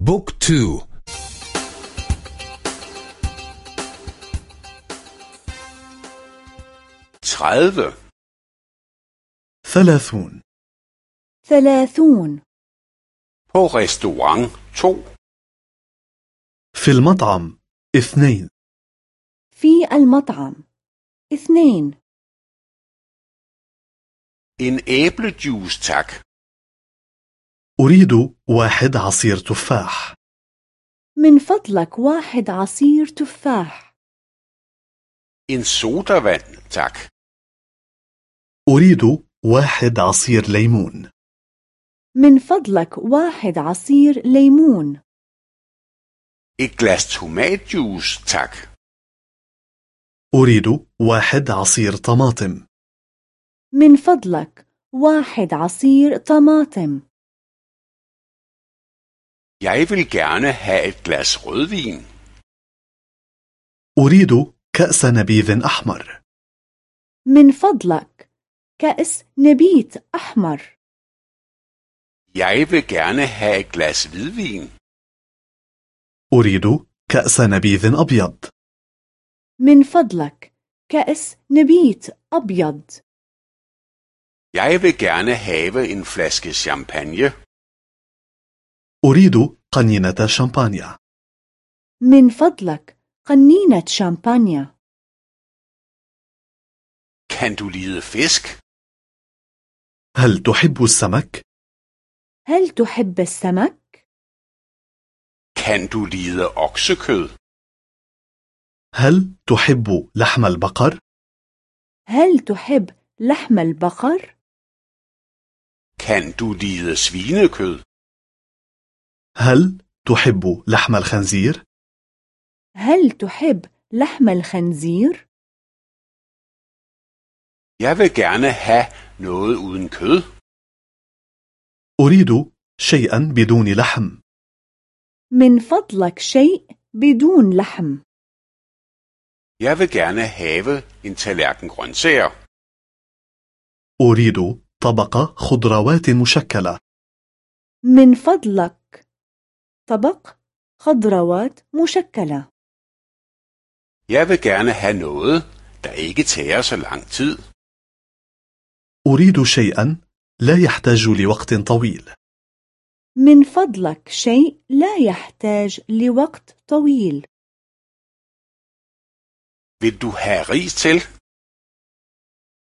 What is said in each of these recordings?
بوك تو. ثلاثون. ثلاثون. på restaurant 2 في المطعم اثنين. في المطعم اثنين. En æblejuice tak. أريد واحد عصير تفاح. من فضلك واحد عصير تفاح. En sodavand tak أريد واحد عصير ليمون. من فضلك واحد عصير ليمون. Et glas tomatjuice tak أريد واحد عصير طماطم. من فضلك واحد عصير طماطم. Jeg vil gerne have et glas rødvin أريد كأس نبيذ أحمر من فضلك كأس نبيت أحمر jeg vil gerne have et glas hvidvin أريد كأس نبيذ أبيض من فضلك كأس نبيت أبيض jeg vil gerne have en flaske champagne أريد قنينة شامبانيا من فضلك قنينة شامبانيا kan du lide fisk هل تحب السمك؟ هل تحب السمك؟ kan du lide oksekød هل تحب لحم البقر؟ هل تحب لحم البقر؟ kan du lide svinekød هل تحب لحم الخنزير؟ هل تحب لحم الخنزير؟ jeg vil gerne have noget uden kød. أريد شيئا بدون لحم. من فضلك شيء بدون لحم. Jeg vil gerne have en tallerken grøntsager. أريد طبق خضروات مشكلة. من فضلك طبق خضروات مشكلة. Jeg vil gerne have noget der ikke tager så lang tid. أريد شيئا لا يحتاج لوقت طويل. من فضلك شيء لا يحتاج لوقت طويل. Vil du have ris til?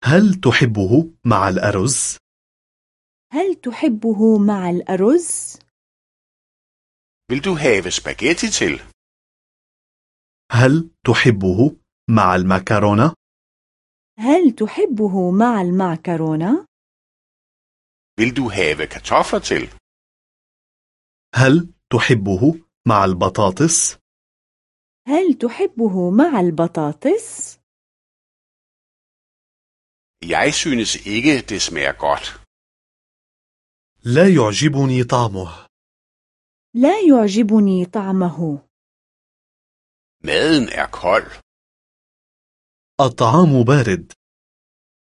هل تحبه مع الأرز؟ هل تحبه مع الأرز؟ Vil du have spaghetti til هل تحبه مع المكرونة؟ هل تحبه مع المعكرونة؟ vil du have kartofler til هل تحبه مع البطاطس؟ هل تحبه مع البطاطس؟ jeg synes ikke det smager godt لا يعجبني طعمه لا يعجبني طعمه. Maden er kold. الطعام بارد.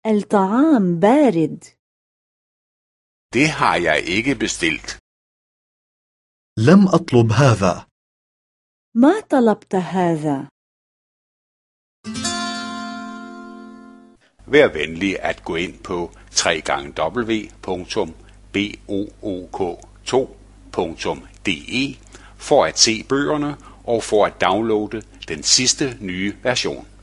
الطعام بارد. Det har jeg ikke bestilt. لم أطلب هذا. ما طلبت هذا؟ Vær venlig at gå ind på www.book2.de for at se bøgerne og for at downloade den sidste nye version.